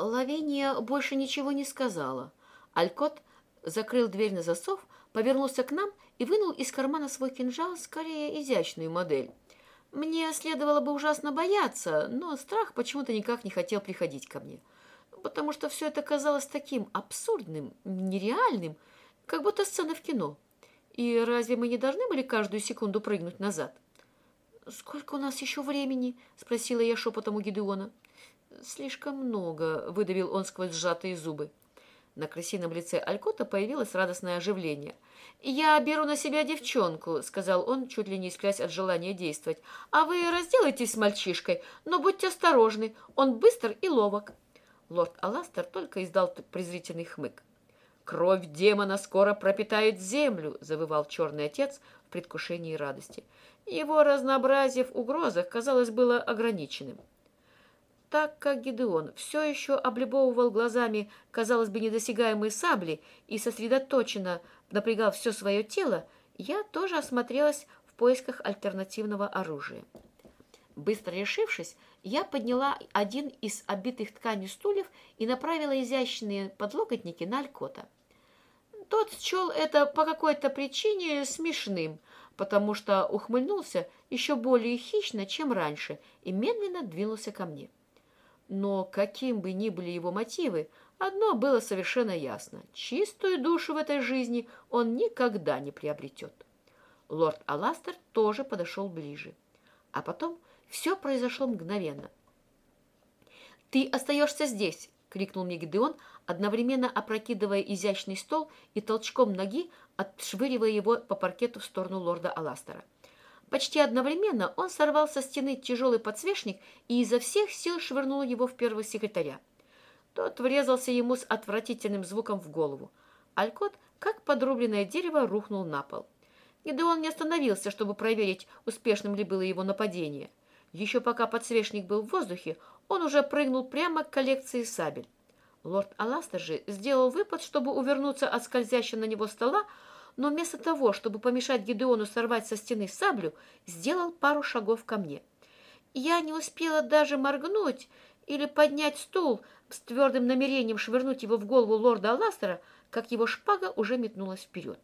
Лавиния больше ничего не сказала. Алькот закрыл дверь на засов, повернулся к нам и вынул из кармана свой кинжал, скорее изящную модель. Мне следовало бы ужасно бояться, но страх почему-то никак не хотел приходить ко мне, потому что все это казалось таким абсурдным, нереальным, как будто сцена в кино. И разве мы не должны были каждую секунду прыгнуть назад? «Сколько у нас еще времени?» — спросила я шепотом у Гидеона. «Слишком много», — выдавил он сквозь сжатые зубы. На крысином лице Алькота появилось радостное оживление. «Я беру на себя девчонку», — сказал он, чуть ли не исклясь от желания действовать. «А вы разделайтесь с мальчишкой, но будьте осторожны, он быстр и ловок». Лорд Аластер только издал презрительный хмык. «Кровь демона скоро пропитает землю», — завывал черный отец в предвкушении радости. Его разнообразие в угрозах, казалось, было ограниченным. Так как Гидеон все еще облюбовывал глазами, казалось бы, недосягаемые сабли и сосредоточенно напрягал все свое тело, я тоже осмотрелась в поисках альтернативного оружия. Быстро решившись, я подняла один из обитых тканью стульев и направила изящные подлокотники на Алькота. Тот счел это по какой-то причине смешным, потому что ухмыльнулся еще более хищно, чем раньше, и медленно двинулся ко мне. Но каким бы ни были его мотивы, одно было совершенно ясно. Чистую душу в этой жизни он никогда не приобретет. Лорд Аластер тоже подошел ближе. А потом все произошло мгновенно. «Ты остаешься здесь!» — крикнул мне одновременно опрокидывая изящный стол и толчком ноги отшвыривая его по паркету в сторону лорда Аластера. Почти одновременно он сорвал со стены тяжелый подсвечник и изо всех сил швырнул его в первого секретаря. Тот врезался ему с отвратительным звуком в голову. Алькот, как подрубленное дерево, рухнул на пол. Гидеон не остановился, чтобы проверить, успешным ли было его нападение. Еще пока подсвечник был в воздухе, он уже прыгнул прямо к коллекции сабель. Лорд Аластер же сделал выпад, чтобы увернуться от скользящего на него стола, но вместо того, чтобы помешать Гидеону сорвать со стены саблю, сделал пару шагов ко мне. Я не успела даже моргнуть или поднять стул с твердым намерением швырнуть его в голову лорда Аластера, как его шпага уже метнулась вперед.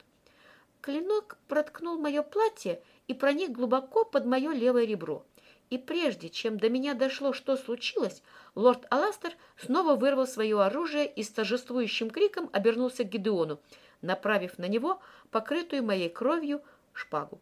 Клинок проткнул мое платье и проник глубоко под мое левое ребро. И прежде чем до меня дошло, что случилось, лорд Аластер снова вырвал свое оружие и с торжествующим криком обернулся к Гидеону – направив на него покрытую моей кровью шпагу.